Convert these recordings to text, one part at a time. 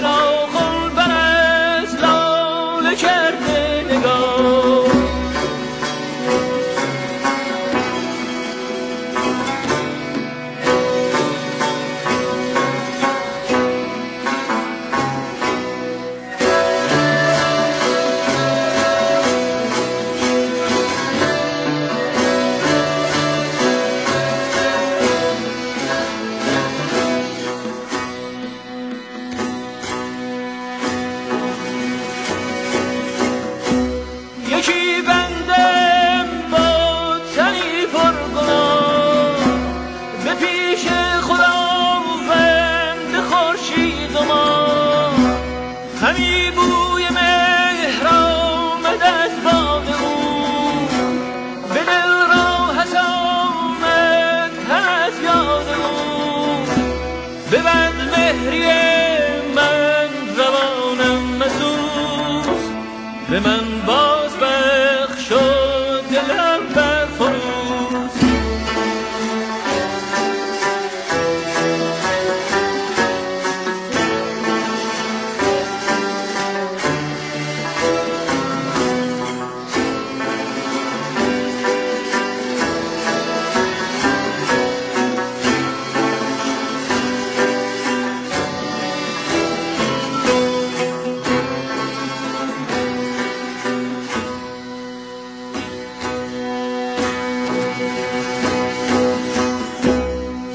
Good Remember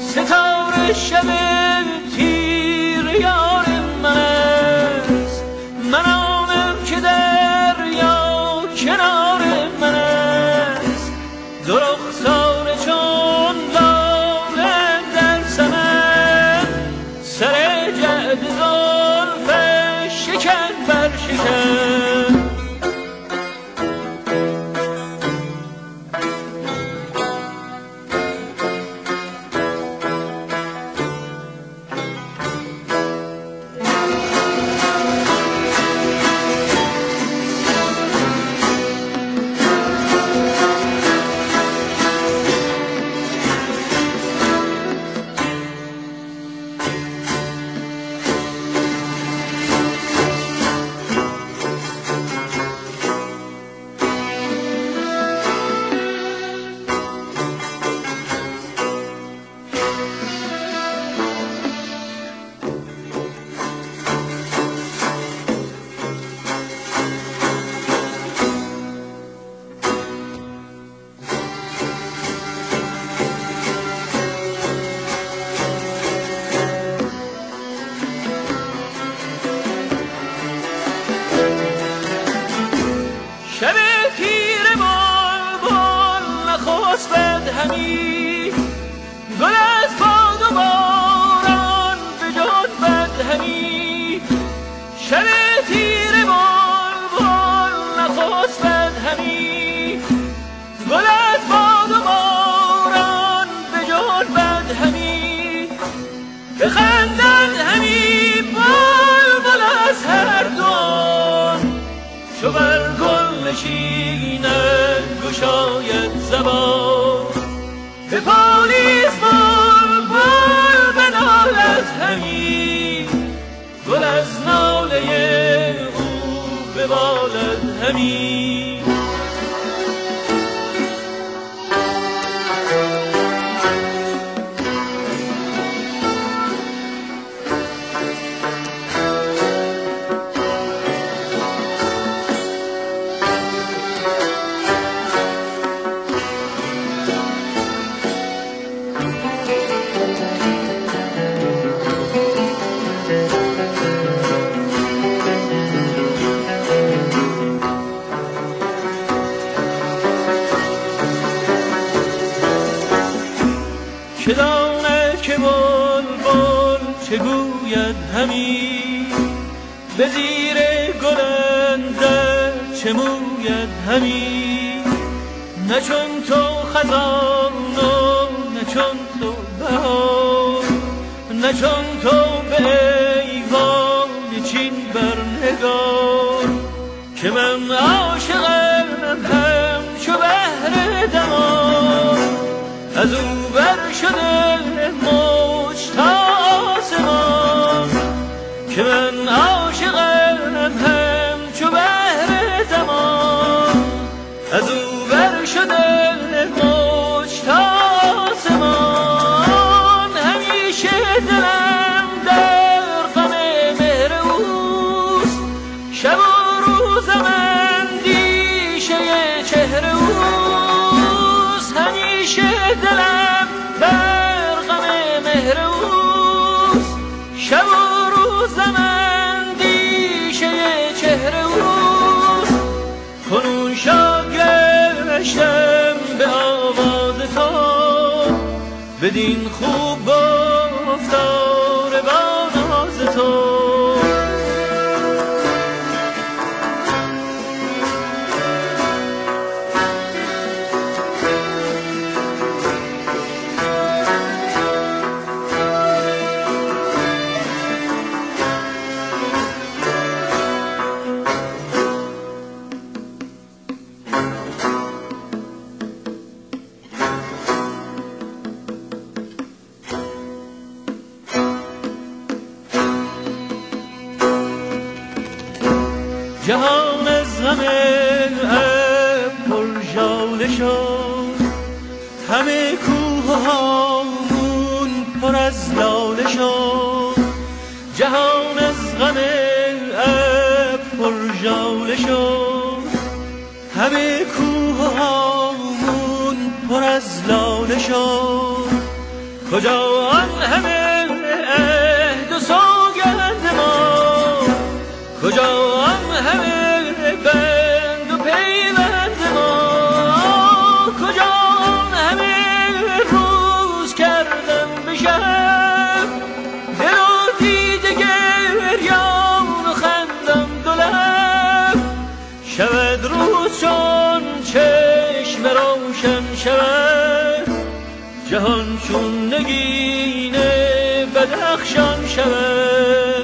ستاره شب بستد همی گل از باد و باران به جان بد همی شب تیر بال بال نخواستد همی گل از باد و باران به جان بد همی بخندد همی بال بال از هر دان، چو بر گل نشیند گشاید زبان. نیست بول بول از همی گل از ناله او ببالد همی که دانه که بل بل چه گوید همی؟ به زیر گلنده چه موید همی؟ نه چون تو خزان و نه چون تو بهار نه چون تو به ایوان چین برنگار. که من عاشقم همچو بهر دمان از او بر شده مجتاز آسمان که من عاشقم همچو بهر زمان از او بر شده مجتاز آسمان. همیشه دلم در غم مهر اوست. شب و روز من دیشه چهره اوست. همیشه دلم چهره اوست کنون شاگشتم به آواز تو. بدین خوب گفتار جهان از غم پر ژاله شد. همه کوه هامون پر از لاله شد. جهان از غم پر ژاله شد. همه کوه هامون پر از لاله شد. کجا آن همه روز چون چشم روشن شود جهان چون نگین بدخشان شود.